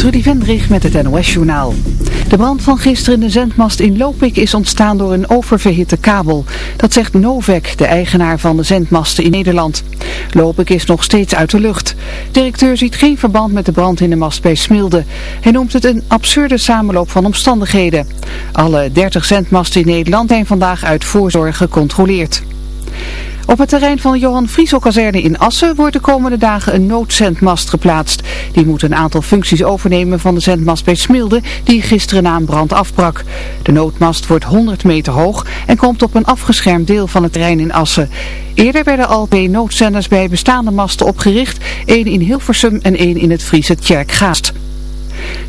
Trudy Vendrich met het NOS-journaal. De brand van gisteren in de zendmast in Lopik is ontstaan door een oververhitte kabel. Dat zegt Novek, de eigenaar van de zendmasten in Nederland. Lopik is nog steeds uit de lucht. Directeur ziet geen verband met de brand in de mast bij Smilde. Hij noemt het een absurde samenloop van omstandigheden. Alle 30 zendmasten in Nederland zijn vandaag uit voorzorg gecontroleerd. Op het terrein van Johan Frieso-kazerne in Assen wordt de komende dagen een noodzendmast geplaatst. Die moet een aantal functies overnemen van de zendmast bij Smilde die gisteren na een brand afbrak. De noodmast wordt 100 meter hoog en komt op een afgeschermd deel van het terrein in Assen. Eerder werden al twee noodzenders bij bestaande masten opgericht, één in Hilversum en één in het Friese Tjerkgaast.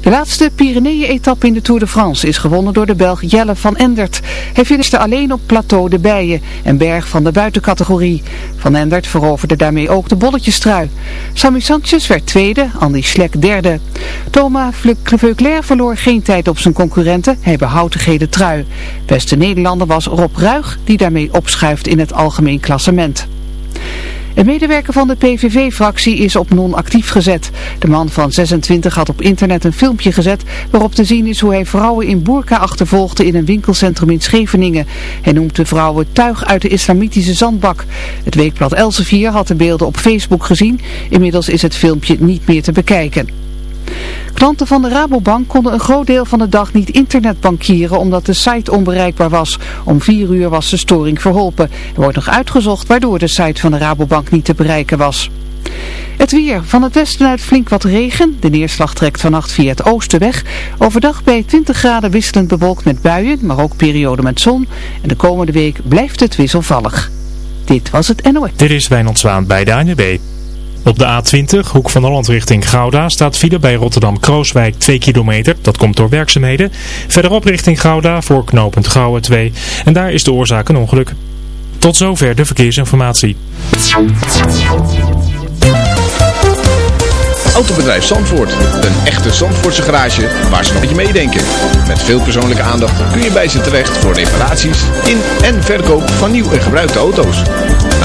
De laatste Pyreneeën-etappe in de Tour de France is gewonnen door de Belg Jelle van Endert. Hij finishte alleen op plateau de Bijen, een berg van de buitencategorie. Van Endert veroverde daarmee ook de bolletjestrui. Sammy Sanchez werd tweede, Andy Schlek derde. Thomas Veuclair verloor geen tijd op zijn concurrenten, hij behoudt de gele trui. Beste Nederlander was Rob Ruig, die daarmee opschuift in het algemeen klassement. Een medewerker van de PVV-fractie is op non-actief gezet. De man van 26 had op internet een filmpje gezet waarop te zien is hoe hij vrouwen in burka achtervolgde in een winkelcentrum in Scheveningen. Hij noemt de vrouwen tuig uit de islamitische zandbak. Het weekblad Elsevier had de beelden op Facebook gezien. Inmiddels is het filmpje niet meer te bekijken. Klanten van de Rabobank konden een groot deel van de dag niet internetbankieren omdat de site onbereikbaar was. Om vier uur was de storing verholpen. Er wordt nog uitgezocht waardoor de site van de Rabobank niet te bereiken was. Het weer. Van het westen uit flink wat regen. De neerslag trekt vannacht via het oosten weg. Overdag bij 20 graden wisselend bewolkt met buien, maar ook perioden met zon. En de komende week blijft het wisselvallig. Dit was het NOS. Dit is Wijnand Zwaan bij de ANWB. Op de A20, hoek van Holland richting Gouda, staat file bij Rotterdam-Krooswijk 2 kilometer. Dat komt door werkzaamheden. Verderop richting Gouda voor knooppunt Gouwen 2. En daar is de oorzaak een ongeluk. Tot zover de verkeersinformatie. Autobedrijf Zandvoort. Een echte Zandvoortse garage waar ze nog met je meedenken. Met veel persoonlijke aandacht kun je bij ze terecht voor reparaties in en verkoop van nieuw en gebruikte auto's.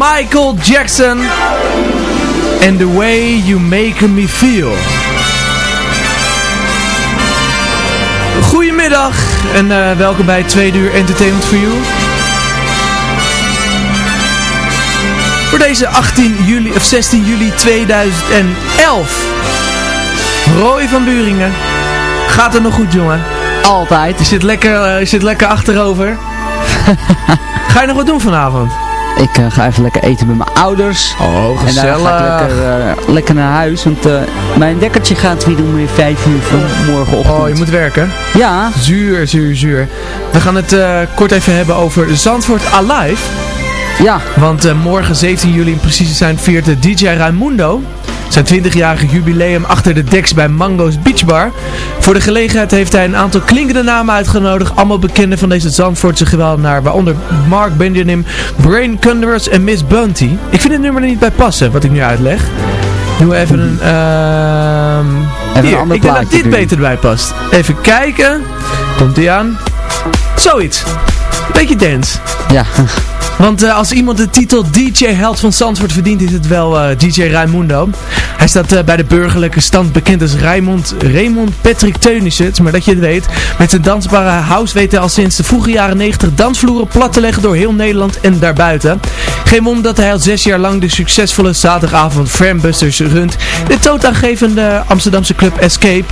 Michael Jackson. And the way you make me feel. Goedemiddag en uh, welkom bij Tweede Uur Entertainment for You. Voor deze 18 juli of 16 juli 2011. Roy van Buringen. Gaat het nog goed jongen? Altijd. Je zit lekker, uh, je zit lekker achterover. Ga je nog wat doen vanavond? Ik uh, ga even lekker eten met mijn ouders. Oh, gezellig. En dan ga ik lekker, uh, lekker naar huis. Want uh, mijn dekkertje gaat weer om weer 5 uur van morgenochtend. Oh, je moet werken? Ja. Zuur, zuur, zuur. We gaan het kort even hebben over Zandvoort Alive. Ja. Want morgen 17 juli in precies zijn viert DJ Raimundo zijn 20-jarige jubileum achter de deks bij Mango's Beach Bar. Voor de gelegenheid heeft hij een aantal klinkende namen uitgenodigd. Allemaal bekenden van deze Zandvoortse geweldenaar. Waaronder Mark Benjamin, Brain Cunders en Miss Bunty. Ik vind het nummer er niet bij passen, wat ik nu uitleg. Doen we even een... Uh, even hier, een ander ik denk dat dit doen. beter erbij past. Even kijken. Komt hij aan. Zoiets. Beetje dance. Ja. Want uh, als iemand de titel DJ Held van Zandvoort verdient, is het wel uh, DJ Raimundo. Hij staat uh, bij de burgerlijke stand bekend als Raymond, Raymond Patrick Teunissen, maar dat je het weet. Met zijn dansbare house weet hij al sinds de vroege jaren 90 dansvloeren plat te leggen door heel Nederland en daarbuiten. Geen wonder dat hij al zes jaar lang de succesvolle zaterdagavond Frambusters runt. De toonaangevende Amsterdamse club Escape.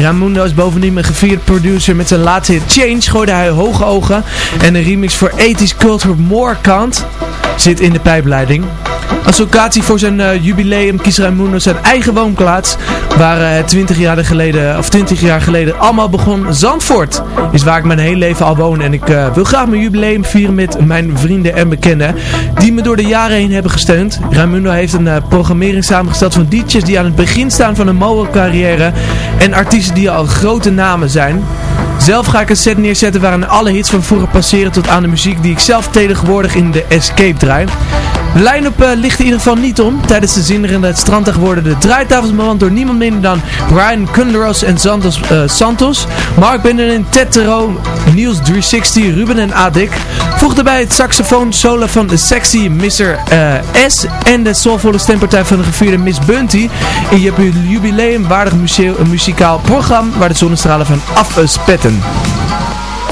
Raimundo is bovendien een gevierd producer met zijn laatste hit Change. Gooide hij hoge ogen en een remix voor 80s Culture More kant zit in de pijpleiding. Als locatie voor zijn uh, jubileum kiest Raimundo zijn eigen woonplaats. Waar het uh, 20 jaar geleden, of 20 jaar geleden allemaal begon. Zandvoort is waar ik mijn hele leven al woon. En ik wil graag mijn jubileum vieren met mijn vrienden en bekenden. Die me door de jaren heen hebben gesteund. Raimundo heeft een programmering samengesteld van DJ's die aan het begin staan van een mooie carrière. En artiesten die al grote namen zijn. Zelf ga ik een set neerzetten waarin alle hits van vroeger passeren tot aan de muziek die ik zelf tegenwoordig in de Escape draai. De line-up uh, ligt in ieder geval niet om. Tijdens de zinderende stranddag worden de draaitafels bewand door niemand minder dan Brian Kunderos en Santos, uh, Santos. Mark Benjamin, Ted Terro, Niels 360, Ruben en Adik. Voeg daarbij het saxofoon solo van de sexy Mr. Uh, S en de soulvolle stempartij van de gevierde Miss Bunty in je jubileumwaardig muzikaal programma waar de zonnestralen van afspetten.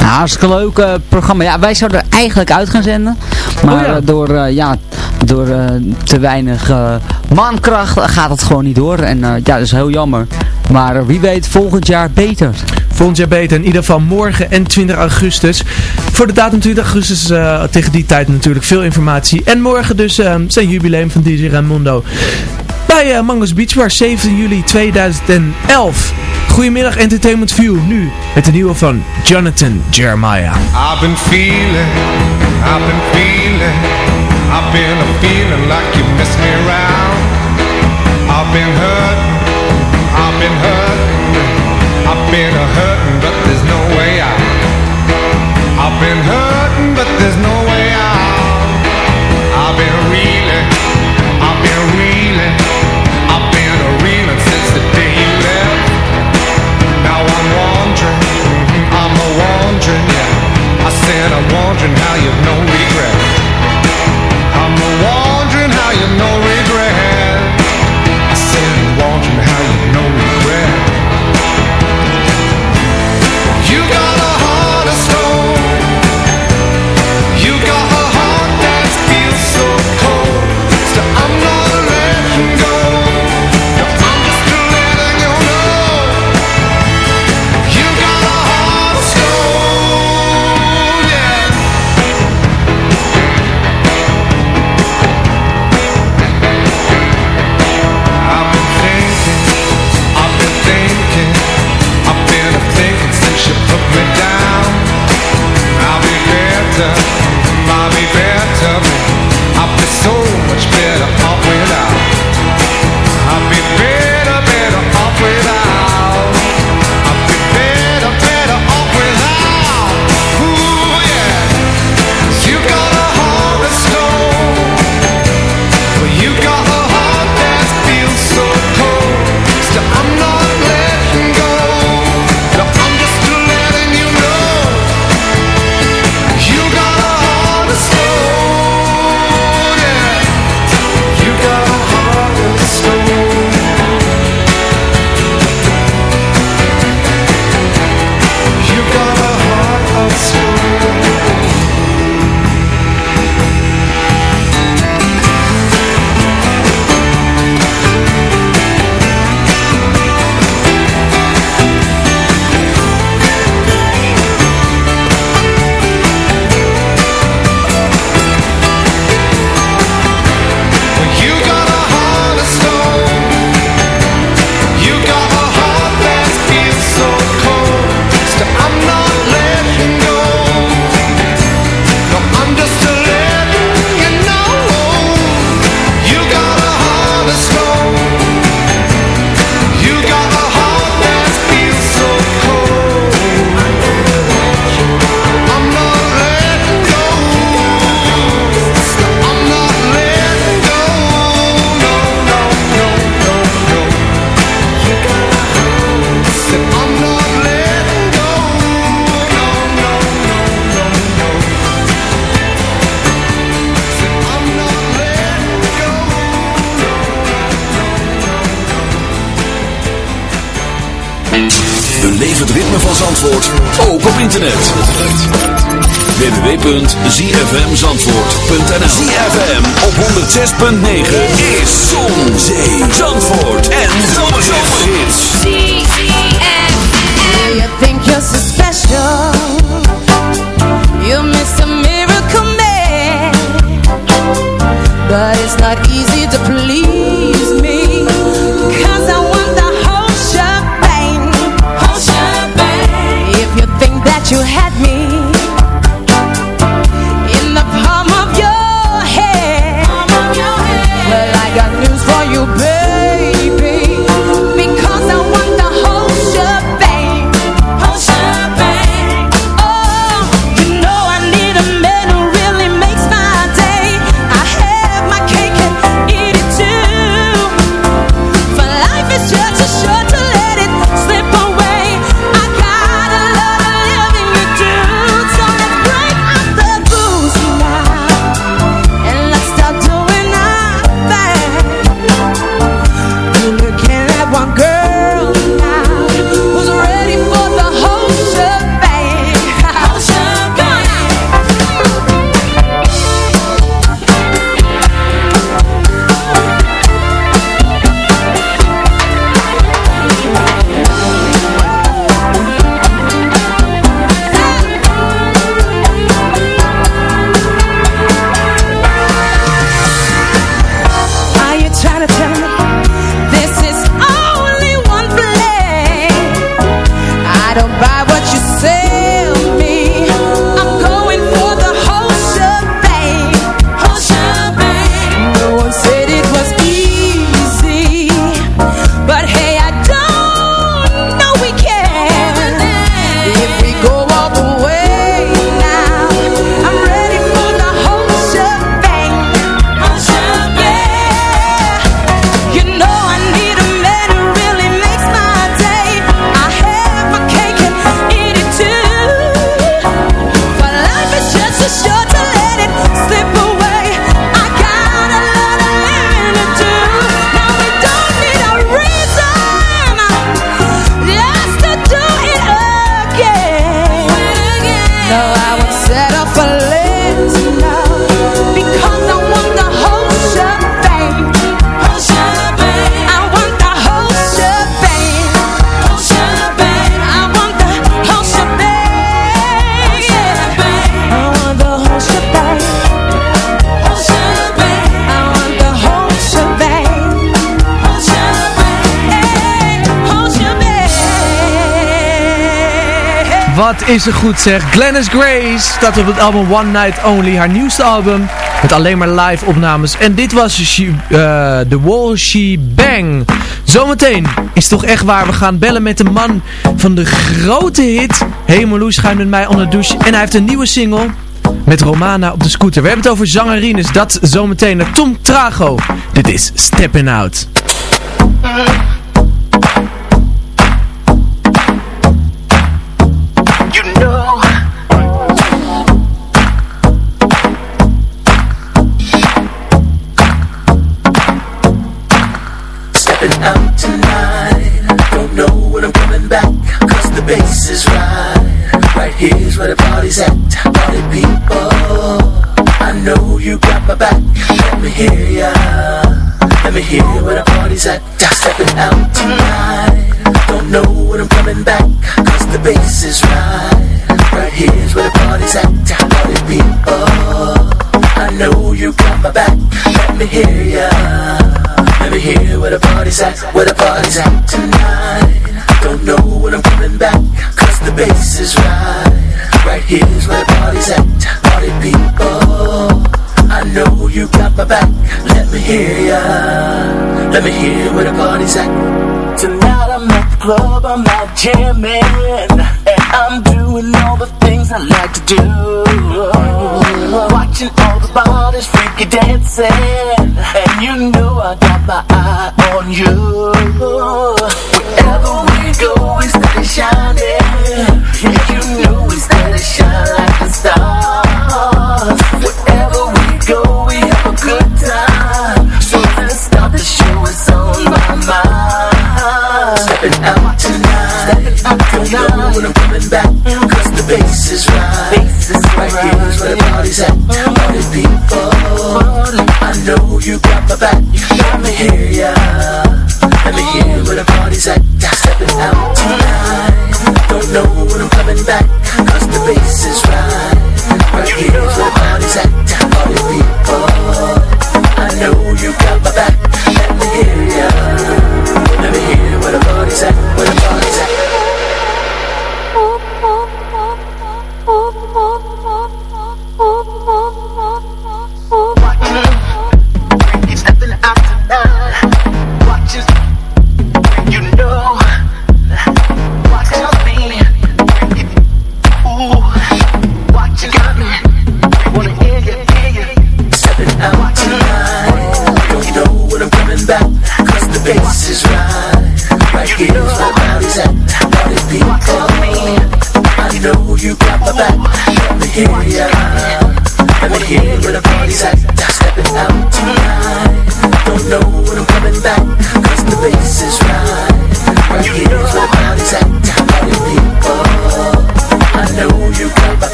Nou, hartstikke leuk uh, programma. Ja, wij zouden er eigenlijk uit gaan zenden. Maar oh ja. door, uh, ja, door uh, te weinig mankracht gaat het gewoon niet door. En ja, dat is heel jammer. Maar wie weet volgend jaar beter. Volgend jaar beter. In ieder geval morgen en 20 augustus. Voor de datum 20 augustus tegen die tijd natuurlijk veel informatie. En morgen dus zijn jubileum van DJ Raimundo. Bij uh, Mango's Beach Bar 7 juli 2011. Goedemiddag Entertainment View. Nu met de nieuwe van Jonathan Jeremiah. I've been feeling, I've been feeling, I've been a feeling like you miss me around. I've been hurt, I've been hurt, I've been a hurting but there's no way out. I've been hurting but there's no way out. I've been reeling, I've been reeling, I've been a reeling since the day you left. Now I'm wondering, I'm a wondering, yeah. I said I'm wondering how you've no regret no better, I'll be better, I'll be so much better off without. www.zfmzandvoort.nl ZFM op 106.9 is Zon, Zee, Zandvoort en Zomerhits. ZFM. You think you're so special you had me is er goed zeg. Glennis Grace staat op het album One Night Only. Haar nieuwste album. Met alleen maar live opnames. En dit was she, eh, The Wall She Bang. Zometeen is toch echt waar. We gaan bellen met de man van de grote hit. Hey Marloes gaat met mij onder de douche. En hij heeft een nieuwe single. Met Romana op de scooter. We hebben het over zangerines. Dat zometeen naar Tom Trago. Dit is Steppin' Out. Stepping out tonight. Don't know when I'm coming back Cause the bass is right. Right here's where the party's at Party people. I know you got my back Let me hear ya. Let me hear where the party's at Stepping out tonight. Don't know when I'm coming back Cause the bass is right. Right here's where the party's at Party people. I know you got my back Let me hear ya Me hear where the party's at Where the party's at tonight. Don't know when I'm coming back Cause the bass is right. Right here's where the party's at Party people. I know you got my back Let me hear ya. Let me hear where the party's at. Tonight I'm at the club, I'm out jamming I'm doing all the things I like to do. Watching all the bodies freaky dancing. And you know I got my eye on you. Wherever we go, we steady shining. You know we steady shine like the stars set time on these people. I know you got my back. Let me hear ya. Let me hear where the party's at. Stepping out tonight. Don't know when I'm coming back. Cause the bass is right. Right here's where the party's at. All these people.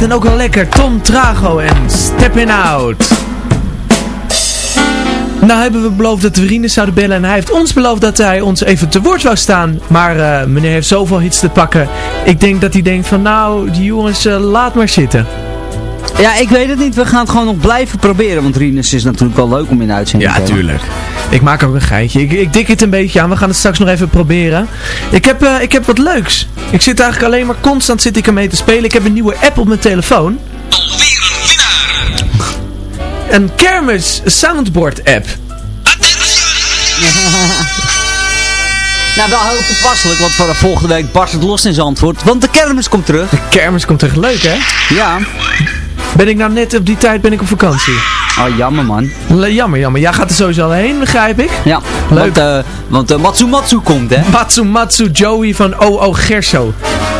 En ook wel lekker. Tom Trago en Steppin' Out. Nou hebben we beloofd dat we Rinus zouden bellen en hij heeft ons beloofd dat hij ons even te woord zou staan. Maar eh, meneer heeft zoveel hits te pakken. Ik denk dat hij denkt van nou, die jongens eh, laat maar zitten. Ja, ik weet het niet. We gaan het gewoon nog blijven proberen. Want Rinus is natuurlijk wel leuk om in de uitzending te hebben. tuurlijk. Ik maak ook een geitje. Ik, ik dik het een beetje aan. We gaan het straks nog even proberen. Ik heb, eh, ik heb wat leuks. Ik zit eigenlijk alleen maar constant zit ik ermee te spelen. Ik heb een nieuwe app op mijn telefoon. Een kermis soundboard app. Nou, wel heel toepasselijk, want voor de volgende week barst het los in zijn antwoord. Want de kermis komt terug. De kermis komt terug. Leuk hè? Ja. Ben ik nou net op die tijd ben ik op vakantie? Oh, jammer man. Le- jammer, jammer. Jij gaat er sowieso al heen, begrijp ik. Ja, Leuk. want, eh want eh, Matsu Matsu komt hè. Matsu Matsu Joey van OO Gerso.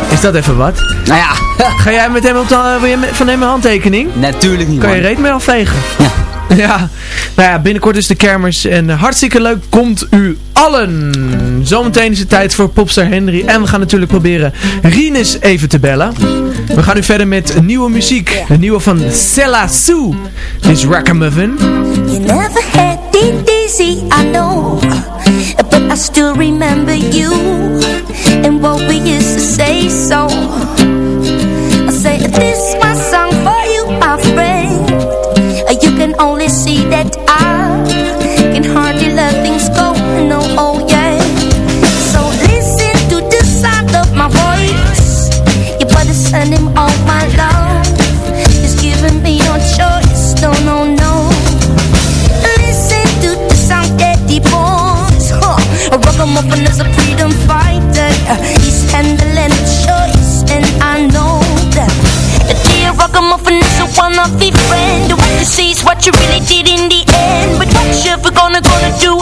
Is dat even wat? Nou ja, Ga jij met hem op de, wil je met- van hem een handtekening? natuurlijk niet Kan je reet mee afvegen? Ja. Ja, nou ja, binnenkort is de kermis en eh, hartstikke leuk. Komt u allen. Zometeen is het tijd voor Popstar Henry. En we gaan natuurlijk proberen Rinus even te bellen. We gaan nu verder met nieuwe muziek. De nieuwe van Sella Sue. Dit is Rackamuffin. You never had it easy, I know But I still remember you And what we used to say so I say this my song for you, my friend You can only see that I Can hardly let things Better him all my love. Giving me no choice, no, no, no. Listen to the sound. A is a freedom fighter. He's handling choice And I know that. Is a one of the friend What you see is what you really did in the end. But what you ever gonna, gonna do,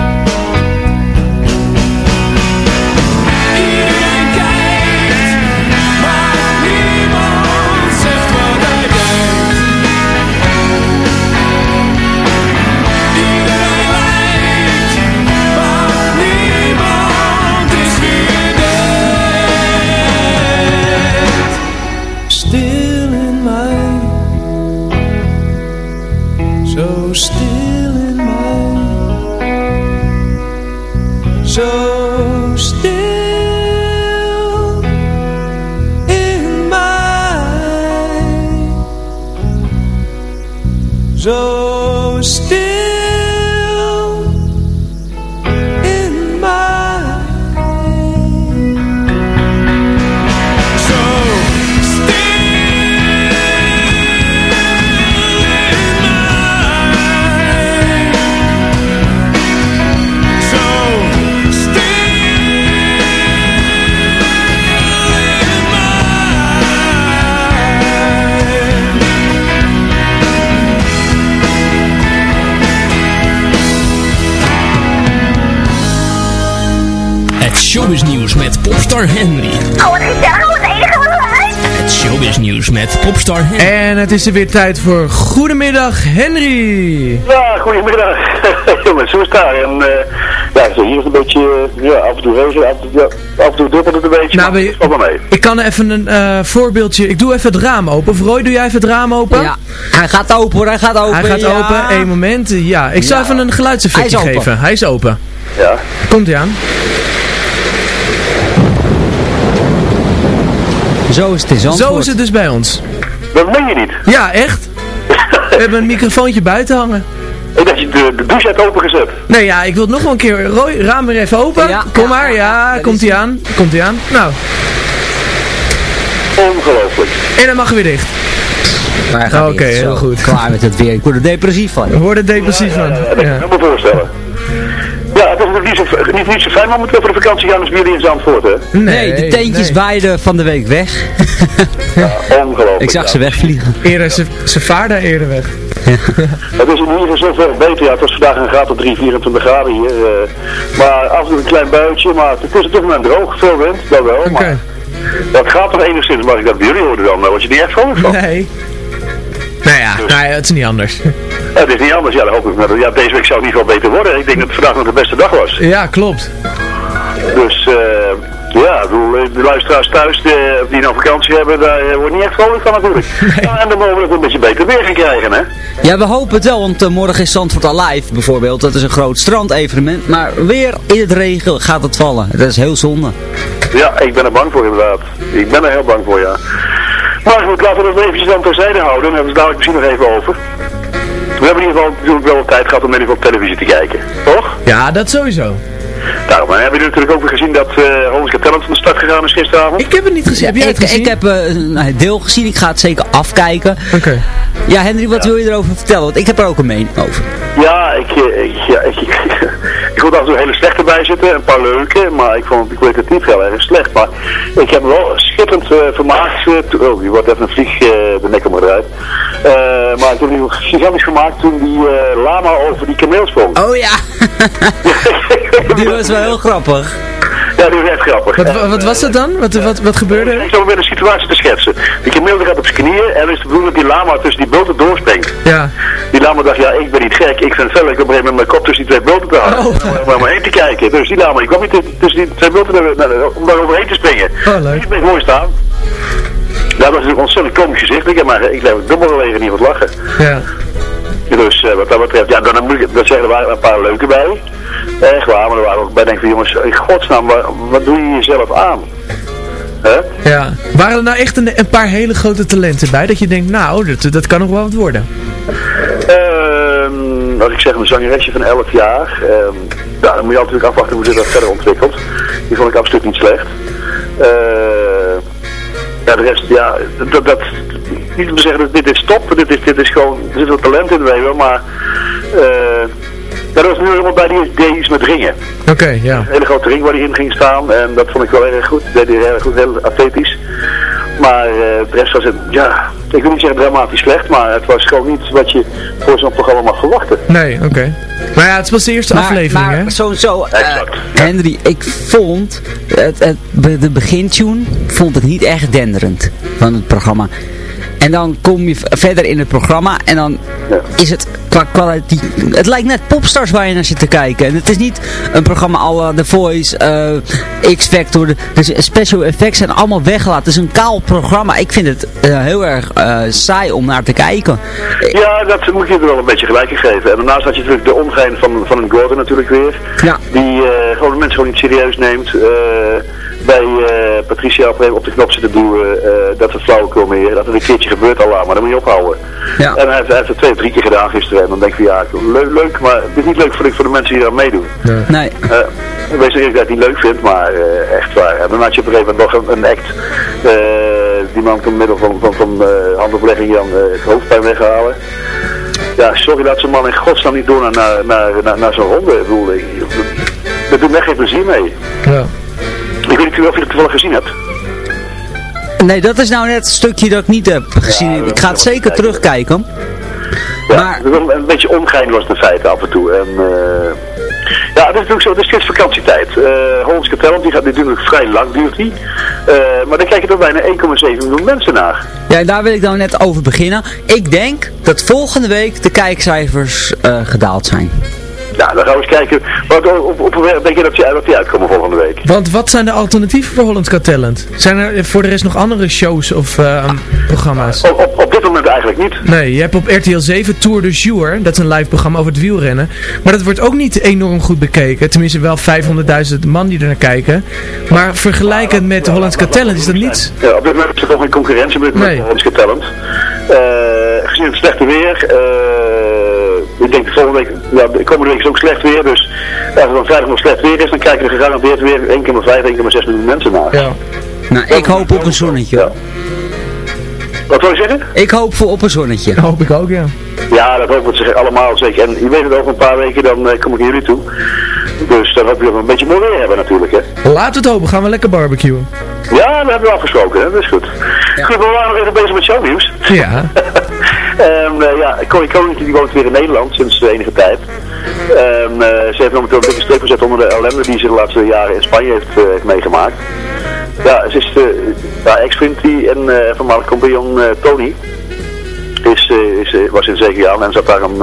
het is er weer tijd voor Goedemiddag Henry. Ja, goedemiddag. Jongens, hoe is het daar? En eh, ja, zo hier is een beetje, eh, ja, af en toe regen, af, en toe- ja, af en toe dubbelt het een beetje, Nou, maar je- mee. Ik kan even een eh, voorbeeldje. Ik doe even het raam open. Of Roy, doe jij even het raam open? Ja, hij gaat open hoor, hij gaat open. Hij gaat ja. open. Eén moment. Ja, ik Ja. even een geluidseffectje Hij geven. Hij is open. Ja. Komt hij aan. Zo is het in. Zo is het dus bij ons. Dat meen je niet. Ja, echt. We hebben een microfoontje buiten hangen. Ik dacht je de, de douche hebt opengezet. Nee, ja, ik wil het nog wel een keer. Roy, raam weer even open. Ja, Kom ja, maar, ja, komt hij aan. Komt hij aan. Nou, Ongelooflijk. en dan mag hij weer dicht. Gaat Oké, heel zo. goed. Klaar met het weer. Ik word er depressief van. We worden depressief van. Ja, dat kan ik me voorstellen. Niet zo, niet, niet zo fijn momenteel voor de vakantie gaan als bij jullie in Zandvoort, hè? Nee, de teentjes nee. waaiden van de week weg. Ongelooflijk. Ik zag ja. ze wegvliegen. Eerder, ze, ze vaarden eerder weg. Het is in ieder geval zoveel beter. Ja, het was vandaag een graad op 3, 24 graden hier. eh, maar af en toe een klein buitje. Maar het is op dit moment droog. Veel wind, dat wel. Oké. Maar dat gaat toch enigszins, mag ik dat bij jullie horen dan. Word je niet echt vrolijk van? Nee. Nou ja, nou ja, het is niet anders. Het is niet anders. Ja, dat hoop ik. Maar ja, deze week zou het in ieder geval beter worden. Ik denk dat het vandaag nog de beste dag was. Ja, klopt. Dus eh, ja, eh, de luisteraars thuis eh, die nou vakantie hebben, daar wordt niet echt vrolijk van natuurlijk. Ja, en dan mogen we ook een beetje beter weer gaan krijgen, hè? Ja, we hopen het wel, want morgen is Zandvoort Alive bijvoorbeeld. Dat is een groot strandevenement. Maar weer in het regen gaat het vallen. Dat is heel zonde. Ja, ik ben er bang voor inderdaad. Ik ben er heel bang voor, ja. Maar goed, laten we dat eventjes dan terzijde houden. Daar hebben we het dadelijk misschien nog even over. We hebben in ieder geval natuurlijk wel tijd gehad om in ieder geval op televisie te kijken. Toch? Ja, dat sowieso. Daarom maar hebben jullie natuurlijk ook weer gezien dat uh, Hollands Got Talent van de start gegaan is gisteravond. Ik heb het niet gezien. heb jij ik, het gezien? ik heb eh, een deel gezien, ik ga het zeker afkijken. Oké. Ja, Henry, wat wil je erover vertellen? Want ik heb er ook een mening over. Ja, ik, eh, ik, ja, ik, ik vond af en toe hele slechte bij zitten, een paar leuke, maar ik vond het kwalitatief heel erg slecht. Maar ik heb wel schitterend uh, vermaakt. Uh, to- oh, die wordt even een vlieg uh, de nek om eruit. Maar ik heb me gigantisch vermaakt toen die lama over die kameel sprong. Oh ja, die was wel heel grappig. Ja, die was echt grappig. Wat, wat was dat dan? Wat, wat, wat gebeurde er? Ik zal weer een situatie te schetsen. Die die gaat op zijn knieën en is de bedoeling dat die lama tussen die bulten doorspringt. Ja. Die lama dacht, ja, ik ben niet gek. Ik vind het leuk op een gegeven moment mijn kop tussen die twee bulten te houden. Oh. Om er maar heen te kijken. Dus die lama, ik kwam niet tussen die twee bulten om daar overheen te springen. Oh, leuk. Ik ben mooi staan. Ja, dat is een ontzettend komisch gezicht. Ik heb maar, ik heb dubbel gelegen niet wat lachen. Ja. Dus uh, wat dat betreft, ja, dan, moet ik, dat zeggen, er waren een paar leuke bij. Echt waar, maar er waren ook bij, denk ik, van, jongens, in godsnaam, wat, wat doe je jezelf aan? Ja. Waren er nou echt een, een, paar hele grote talenten bij? Dat je denkt, nou, dat, dat kan nog wel wat worden. Uh, als ik zeg, een zangeresje van 11 jaar. Uh, ja, dan moet je natuurlijk afwachten hoe zich dat verder ontwikkelt. Die vond ik absoluut niet slecht. Uh, ja, de rest, ja, dat, dat niet om te zeggen dat dit is top, dit is, dit is gewoon, er zit wel talent in, weet je wel, maar uh, ja, er was nu iemand bij die iets met ringen. Oké, okay, ja. Een hele grote ring waar hij in ging staan en dat vond ik wel erg goed, dat deed hij erg goed, heel atletisch. Maar uh, de rest was het, ja, ik wil niet zeggen dramatisch slecht, maar het was gewoon niet wat je voor zo'n programma mag verwachten. Nee, oké. Okay. Maar ja, het was de eerste maar, aflevering, maar hè? sowieso, uh, exact. Henry, ik vond, het, het, de begintune vond ik niet echt denderend van het programma. En dan kom je verder in het programma en dan ja. is het qua kwaliteit... Het lijkt net Popstars waar je naar zit te kijken. En het is niet een programma alle The Voice, uh, X-Factor. Dus special effects zijn allemaal weggelaten. Het is een kaal programma. Ik vind het uh, heel erg uh, saai om naar te kijken. Ja, dat moet je er wel een beetje gelijk in geven. En daarnaast had je natuurlijk de omgein van, van een Gordon natuurlijk weer. Ja. Die gewoon de mensen gewoon niet serieus neemt bij uh, Patricia op, op de knop zitten duwen uh, dat het flauwekul meer, dat het een keertje gebeurt al maar dat moet je ophouden. Ja. En hij heeft, hij heeft het twee of drie keer gedaan gisteren en dan denk ik van ja, leuk, leuk maar het is niet leuk voor de, voor de mensen die eraan meedoen. Nee. Uh, wees er dat ik het niet leuk vind, maar echt waar. En dan had je op een gegeven moment nog een, een act, die man door middel van, van, van handoplegging Jan het hoofdpijn weghalen. Ja, sorry dat zo'n man in godsnaam niet door naar, naar, naar, naar, naar zo'n ronde. Ik bedoel, dat doet echt geen plezier mee. Ja. Ik weet niet of je het toevallig gezien hebt. Nee, dat is nou net het stukje dat ik niet heb gezien. Ja, ik ga het zeker kijken. terugkijken. Ja, maar... een beetje ongein was het in feite af en toe. En, uh, ja, het is natuurlijk zo, het is steeds vakantietijd. Uh, Hollands Talent, die gaat natuurlijk vrij lang, duurt die. Uh, maar dan kijk je er bijna 1,7 miljoen mensen naar. Ja, daar wil ik nou net over beginnen. Ik denk dat volgende week de kijkcijfers gedaald zijn. Ja, dan gaan we eens kijken. Wat, op, op, op, denk je dat die, dat die uitkomen volgende week? Want wat zijn de alternatieven voor Hollands Got Talent? Zijn er voor de rest nog andere shows of uh, programma's? Op, op, op dit moment eigenlijk niet. Nee, je hebt op RTL 7 Tour de Jour. Dat is een live programma over het wielrennen. Maar dat wordt ook niet enorm goed bekeken. Tenminste wel 500.000 man die er naar kijken. Maar vergelijkend met Hollands Got Talent is dat niets. Ja, op dit moment is er nog geen concurrentie met, nee. met Hollands Got Talent. Uh, gezien het slechte weer... Uh, ik denk de volgende week, ja, de komende week is ook slecht weer, dus als het dan vrijdag nog slecht weer is, dan kijken er gegarandeerd weer 1,5, 1,6 miljoen mensen naar. Ja. Nou, ik hoop op een zonnetje. Ja. Wat wil je zeggen? Ik hoop voor op een zonnetje. Dat hoop ik ook, ja. Ja, dat hopen we zich allemaal zeker. En je weet het over een paar weken, dan uh, kom ik naar jullie toe. Dus dan hoop je dat we een beetje mooi weer hebben natuurlijk, hè. Laten we het hopen, gaan we lekker barbecuen. Ja, dat hebben we afgesproken, hè. dat is goed. Ja. Goed, we waren nog even bezig met shownieuws. Ja. um, uh, ja, Corrie Koning die woont weer in Nederland sinds enige tijd. Um, uh, ze heeft momenteel een dikke streep gezet onder de ellende die ze de laatste jaren in Spanje heeft, uh, heeft meegemaakt. Ja, ze is de ja, ex-vriend en uh, voormalig compagnon uh, Tony is, is, was in Zegiaan en zat daar een,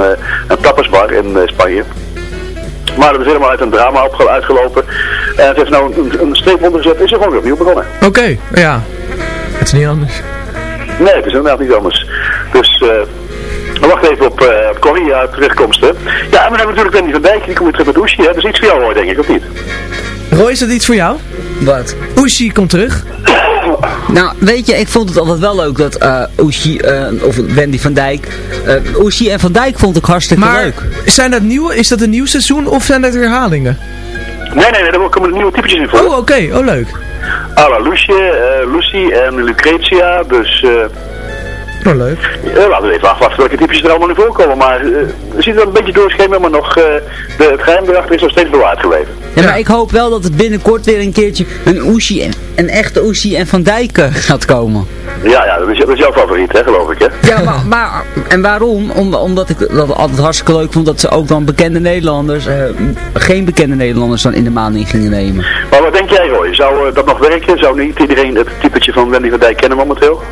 een tappersbar in Spanje. Maar dat is helemaal uit een drama op, uitgelopen. En het heeft nou een, een streep ondergezet en is er gewoon weer opnieuw begonnen. Oké, okay, ja. Het is niet anders. Nee, het is inderdaad niet anders. Dus uh, we wachten even op, uh, op Connie, ja, terugkomst. Hè. Ja, en we hebben natuurlijk Wendy van Dijk, die komt weer terug met Oeshi. Dat is iets voor jou hoor, denk ik, of niet? Roy, is dat iets voor jou? Wat? Oeshi komt terug. Nou, weet je, ik vond het altijd wel leuk dat uh, Oeshi, uh, of Wendy van Dijk, uh, Oeshi en van Dijk vond ik hartstikke maar leuk. zijn dat nieuwe, is dat een nieuw seizoen of zijn dat herhalingen? Nee, nee, nee, daar komen er nieuwe typetjes in voor. Oh, oké. Oh, leuk. Alla Lucie, eh, Lucy en Lucretia, dus... Oh, leuk. eh, laten we even afwachten welke typetjes er allemaal in voorkomen. Maar eh we zien wel een beetje doorschemeren, maar nog, eh, de, het geheim erachter is nog steeds bewaard gebleven. Ja, maar ik hoop wel dat het binnenkort weer een keertje een Oeshi, en- een echte Oeshi en Van Dijk eh, gaat komen. Ja, ja, dat is, dat is jouw favoriet, hè, geloof ik, hè? Ja, maar, maar en waarom? Om, omdat ik dat altijd hartstikke leuk vond dat ze ook dan bekende Nederlanders, eh, geen bekende Nederlanders dan in de maan in gingen nemen. Maar wat denk jij, Roy? Zou dat nog werken? Zou niet iedereen het typetje van Wendy van Dijk kennen momenteel?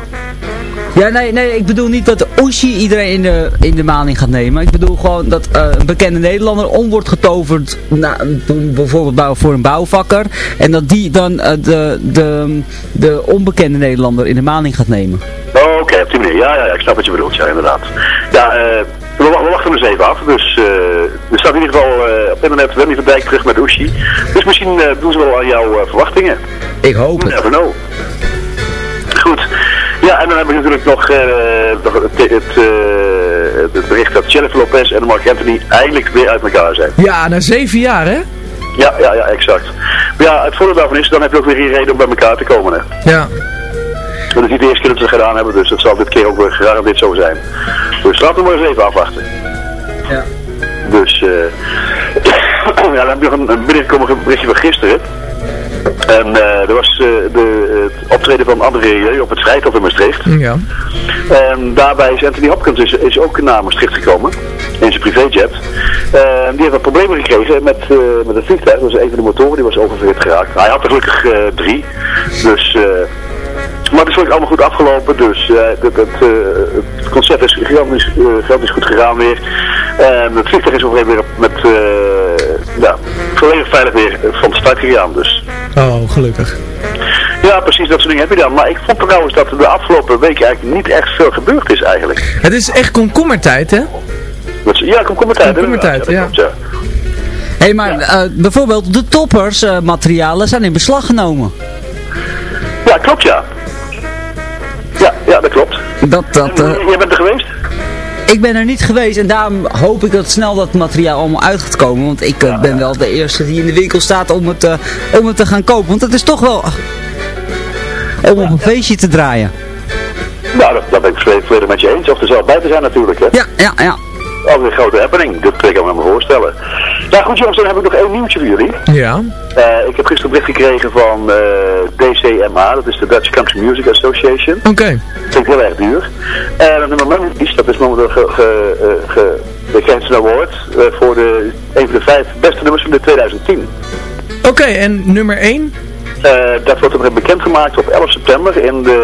Ja, nee, nee, ik bedoel niet dat Oeshi iedereen in de, in de maan in gaat nemen. Ik bedoel gewoon dat eh, een bekende Nederlander om wordt getoverd, na, bijvoorbeeld voor een bouwvakker. En dat die dan eh, de, de, de onbekende Nederlander in de maan in gaat nemen. Oh, oké, op die manier. Ja, ja, ja, ik snap wat je bedoelt, ja, inderdaad. Ja, eh, we, wa- we wachten er eens even af. Dus eh, er staat in ieder geval op internet Wendy van Dijk terug met Oeshi. Dus misschien doen ze wel aan jouw verwachtingen. Ik hoop You never know. Goed. Ja, en dan hebben we natuurlijk nog, eh, het, het, eh, het bericht dat Jennifer Lopez en Mark Anthony eindelijk weer uit elkaar zijn. Ja, na zeven jaar, hè? Ja, ja, ja, exact. Maar ja, het voordeel daarvan is, dan heb je ook weer een reden om bij elkaar te komen. Hè. Ja. Dat is niet de eerste keer dat ze gedaan hebben, dus dat zal dit keer ook weer gegarandeerd zo zijn. Dus laten we maar eens even afwachten. Ja. Dus, eh ja, dan heb je nog een, een binnengekomen berichtje van gisteren. En eh er was eh, de, het optreden van André Rieu op het Vrijthof in Maastricht. Ja. En daarbij is Anthony Hopkins is, is ook naar Maastricht gekomen. In zijn privéjet. En die heeft wat problemen gekregen met, eh, met het vliegtuig. Dat was een van de motoren, die was oververhit geraakt. Hij had er gelukkig drie. Dus... maar het is gelukkig allemaal goed afgelopen, dus het, het, het concert is gigantisch, gigantisch goed gegaan weer. Het vliegtuig is overheen weer met, eh, ja, volledig veilig weer van de start gegaan. Dus Oh, gelukkig. ja, precies dat soort dingen heb je dan. Maar ik vond trouwens dat er de afgelopen weken eigenlijk niet echt veel gebeurd is eigenlijk. Het is echt komkommertijd, hè? Dat is- Ja, kom, kom maar tijd. Komkommertijd, ja. klopt, Hé, hey, maar eh, bijvoorbeeld de toppers eh, materialen zijn in beslag genomen. Ja, klopt ja. Ja, ja, dat klopt. Dat, dat, eh, Jij bent er geweest? Ik ben er niet geweest en daarom hoop ik dat snel dat materiaal allemaal uit gaat komen. Want ik eh, ben wel de eerste die in de winkel staat om het, eh, om het te gaan kopen. Want het is toch wel om op een feestje te draaien. Nou, dat, dat ben ik volledig volledig met je eens. Of er zelf bij te zijn natuurlijk, hè. Ja, ja, ja. Altijd een grote happening. Dat kan ik me maar voorstellen. Nou goed jongens, dan heb ik nog één nieuwtje voor jullie. Ja. Eh, ik heb gisteren bericht gekregen van eh, DCMA, dat is de Dutch Country Music Association. Oké. Dat vind ik heel erg duur. En het nummer Memories, dat is momenteel ge, ge, ge, de Award eh, voor de, een van de vijf beste nummers van de 2010. Oké, en nummer 1? Eh, dat wordt bekendgemaakt op 11 september in, de,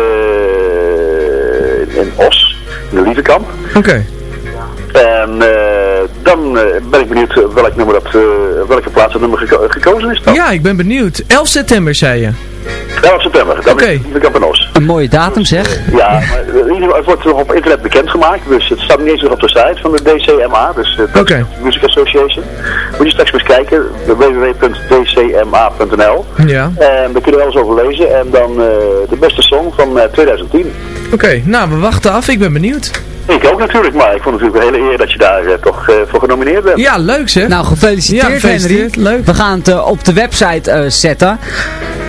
in Os, in de Lievekamp. Oké. En eh, dan eh, ben ik benieuwd welk nummer dat, eh, welke plaats dat nummer geko- gekozen is dan. Ja, ik ben benieuwd. 11 september, zei je. 11 september, dan Oké. is Lievekamp en Os. Een mooie datum zeg. Ja, maar het wordt nog op internet bekendgemaakt, dus het staat niet eens nog op de site van de DCMA, dus de Oké. Music Association. Moet je straks maar eens kijken, www.dcma.nl. Ja. En daar kun je wel eens over lezen en dan eh, de beste song van eh, 2010. Oké, nou, we wachten af. Ik ben benieuwd. Ik ook natuurlijk, maar ik vond het natuurlijk een hele eer dat je daar eh, toch eh, voor genomineerd bent. Ja, leuk zeg. Nou, gefeliciteerd, Ja, gefeliciteerd. Henry. Leuk. We gaan het eh, op de website eh, zetten.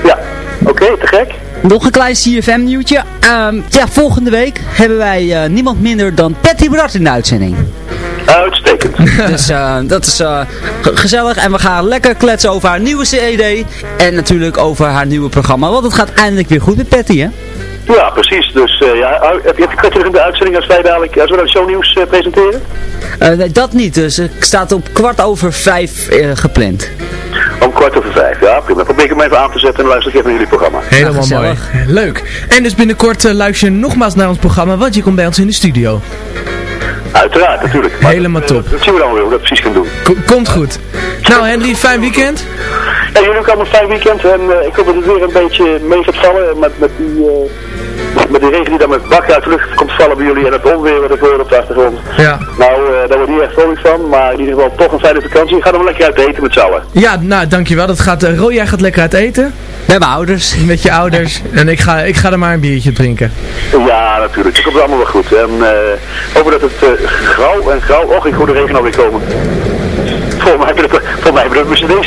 Ja, oké, te gek. Nog een klein CFM nieuwtje. Ehm, ja, volgende week hebben wij eh, niemand minder dan Patty Bart in de uitzending. Uitstekend. Dus eh, dat is eh, ge- gezellig. En we gaan lekker kletsen over haar nieuwe CD. En natuurlijk over haar nieuwe programma. Want het gaat eindelijk weer goed met Patty, hè? Ja, precies. Dus eh, ja, heb je, heb je kwartier in de uitzending als wij dadelijk, als we dan shownieuws eh, presenteren? Eh, nee, dat niet. Dus het staat op kwart over vijf gepland. Om kwart over vijf, ja prima. Probeer ik hem even aan te zetten en luister ik even naar jullie programma. Helemaal Ja, mooi. Leuk. En dus binnenkort luister je nogmaals naar ons programma, want je komt bij ons in de studio. Uiteraard, natuurlijk. Maar Helemaal dat, top. Dat zien we dan weer, hoe we dat precies gaan doen. Ko- komt goed. Nou Henry, fijn weekend. Ja, jullie ook allemaal een fijn weekend en eh, ik hoop dat het weer een beetje mee gaat vallen met, met die... Met die regen die dan met bakken uit de lucht komt vallen bij jullie en het onweer wat ik hoor op de achtergrond. Ja. Nou, uh, daar wordt niet echt vrolijk van, maar in ieder geval toch een fijne vakantie. Ga dan lekker uit eten met z'n allen. Ja, nou, dankjewel. Dat gaat, uh, Roy, jij gaat lekker uit eten. We hebben ouders. Met je ouders. En ik ga, ik ga er maar een biertje drinken. Ja, natuurlijk. Dat komt allemaal wel goed. En uh, over dat het gauw en gauw, Och, ik hoor de regen alweer komen. Voor mij hebben we, het mij z'n we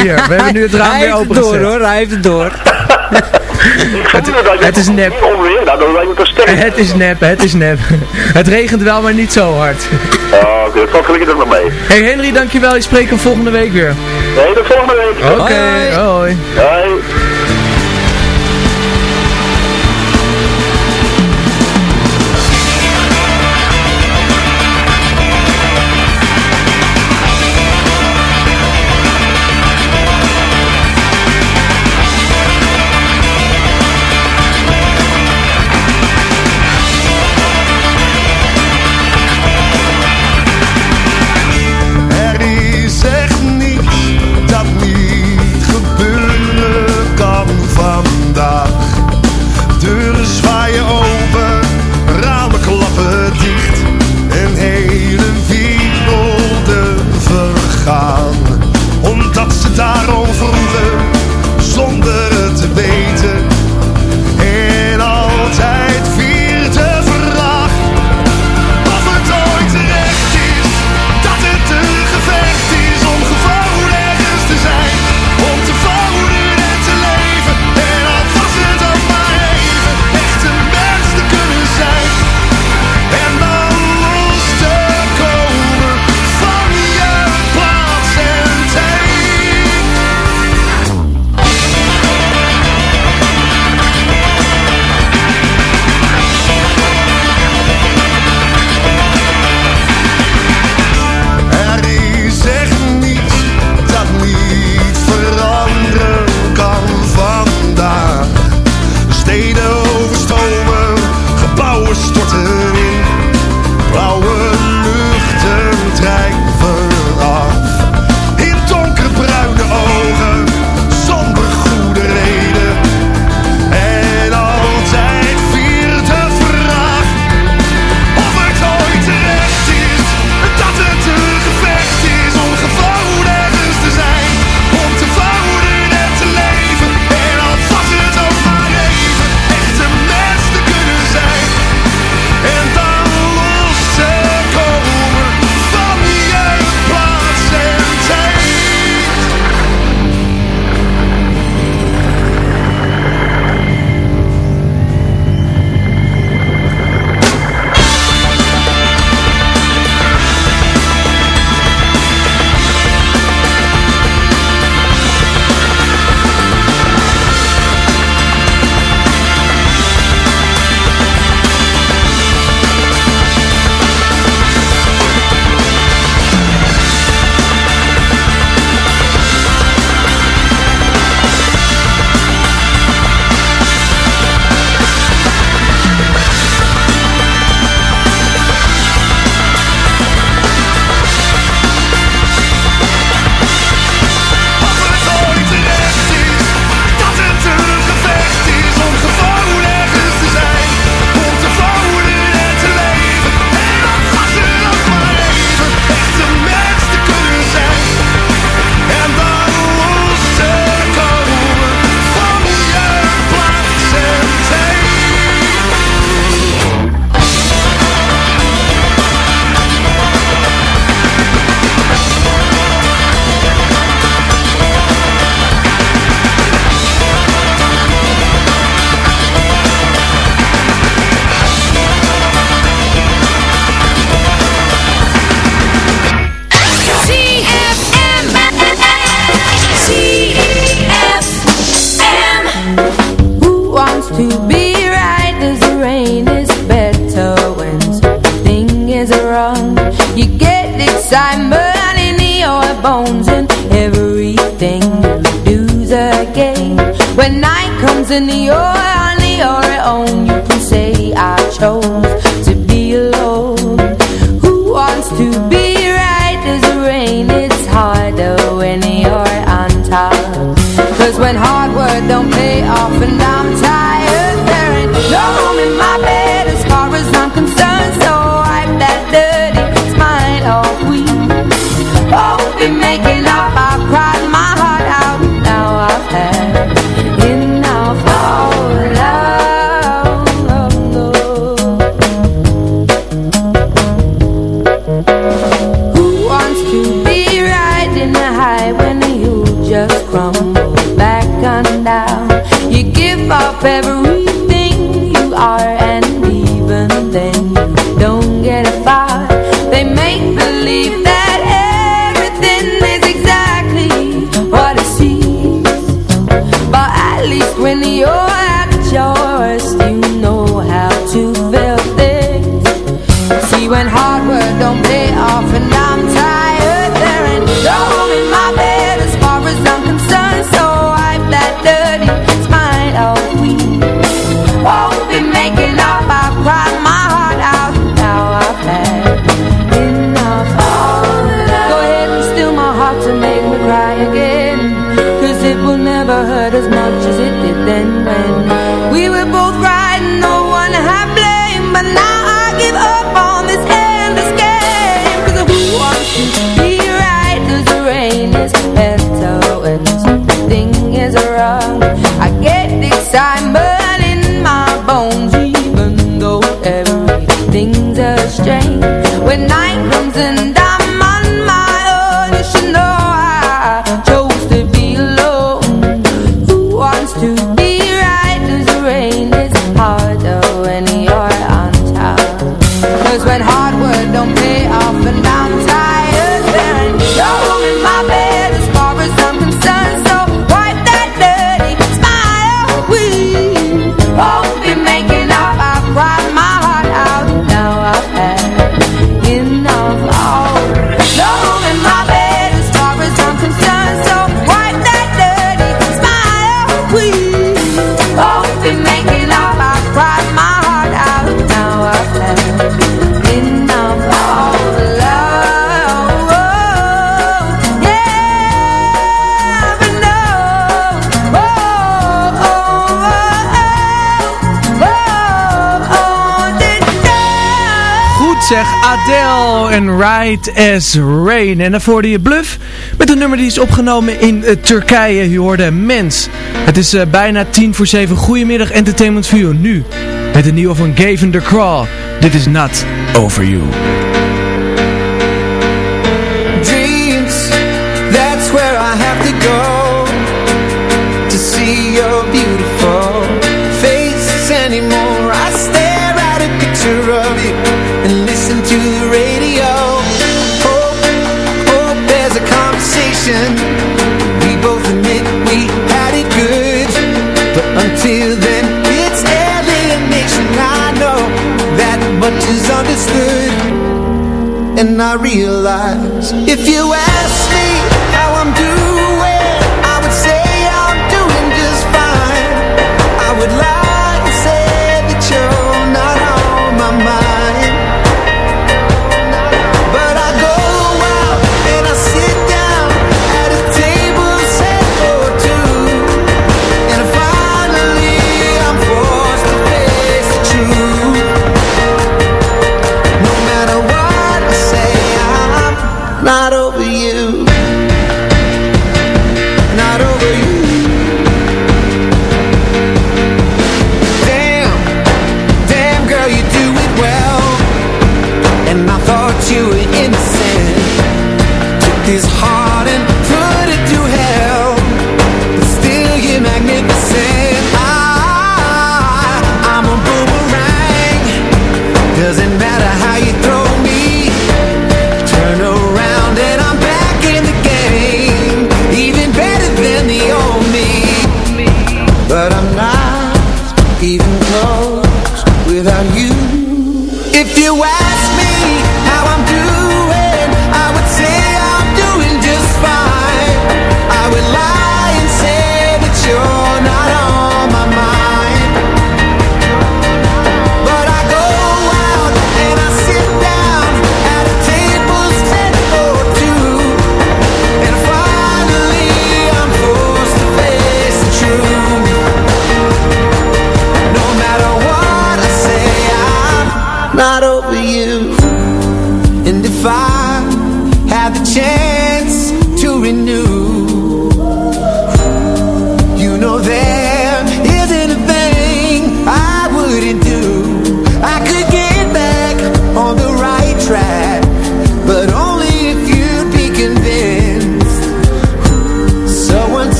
Hier, we hebben nu het raam weer open het door hoor, hij heeft het door. Het, is nep. Het is nep, het is nep. het regent wel, maar niet zo hard. Oh, oké, okay. gelukkig er nog mee. Hey Henry, dankjewel. Je spreekt hem volgende week weer. Nee, de volgende week. Oké, hoi. hoi. Right As Rain. En daarvoor je Bluff met een nummer die is opgenomen in eh, Turkije. Je hoorde Mens. Het is eh, bijna tien voor zeven. Goedemiddag Entertainment View. Nu met een nieuwe van Gavin the Craw. Dit is Not Over You. and I realize if you ask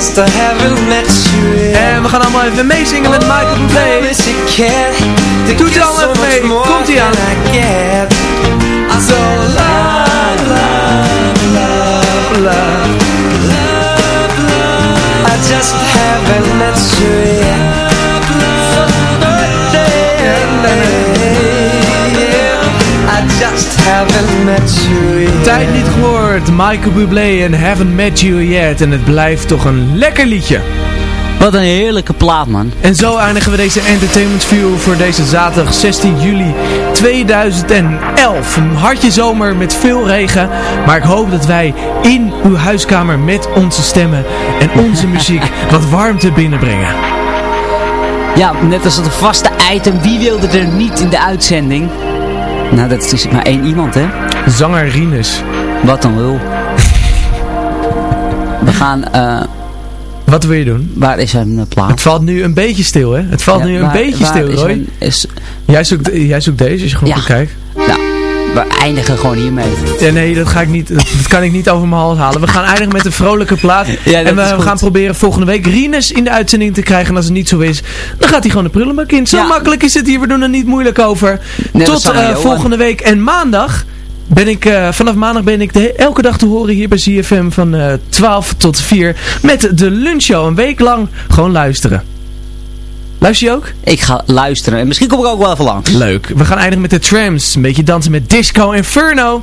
I just haven't met you yet En we gaan allemaal even meezingen met Michael Bublé. Doet u allemaal even mee. Komt ie aan. So love, love, love, love, love, love. I just haven't met you yet. I just haven't met you. Tijd niet gehoord. Michael Bublé en Haven't Met You Yet. En het blijft toch een lekker liedje. Wat een heerlijke plaat, man. En zo eindigen we deze Entertainment View voor deze zaterdag 16 juli 2011. Een hartje zomer met veel regen. Maar ik hoop dat wij in uw huiskamer met onze stemmen en onze muziek wat warmte binnenbrengen. Ja, net als het vaste item. Wie wilde er niet in de uitzending? Nou, dat is maar één iemand, hè? Zanger Rinus. Wat een lul. We gaan... eh Wat wil je doen? waar is een uh, plaat? Het valt nu een beetje stil, hè? Het valt Ja, nu een waar- beetje waar stil, is- Jij, zoekt, jij zoekt deze, als je Ja. goed kijkt. Nou, we eindigen gewoon hiermee. Ja, nee, dat, ga ik niet, dat kan ik niet over mijn hals halen. We gaan eindigen met een vrolijke plaat. Ja, en we gaan proberen volgende week Rinus in de uitzending te krijgen. En als het niet zo is, dan gaat hij gewoon de prullenbak in. Zo Ja. makkelijk is het hier. We doen er niet moeilijk over. Tot eh, volgende week. En maandag ben ik, eh, vanaf maandag ben ik de, elke dag te horen hier bij ZFM van eh 12 tot 4. Met de lunchshow. Een week lang gewoon luisteren. Luister je ook? Ik ga luisteren. En misschien kom ik ook wel even langs. Leuk. We gaan eindigen met de trams. Een beetje dansen met Disco Inferno.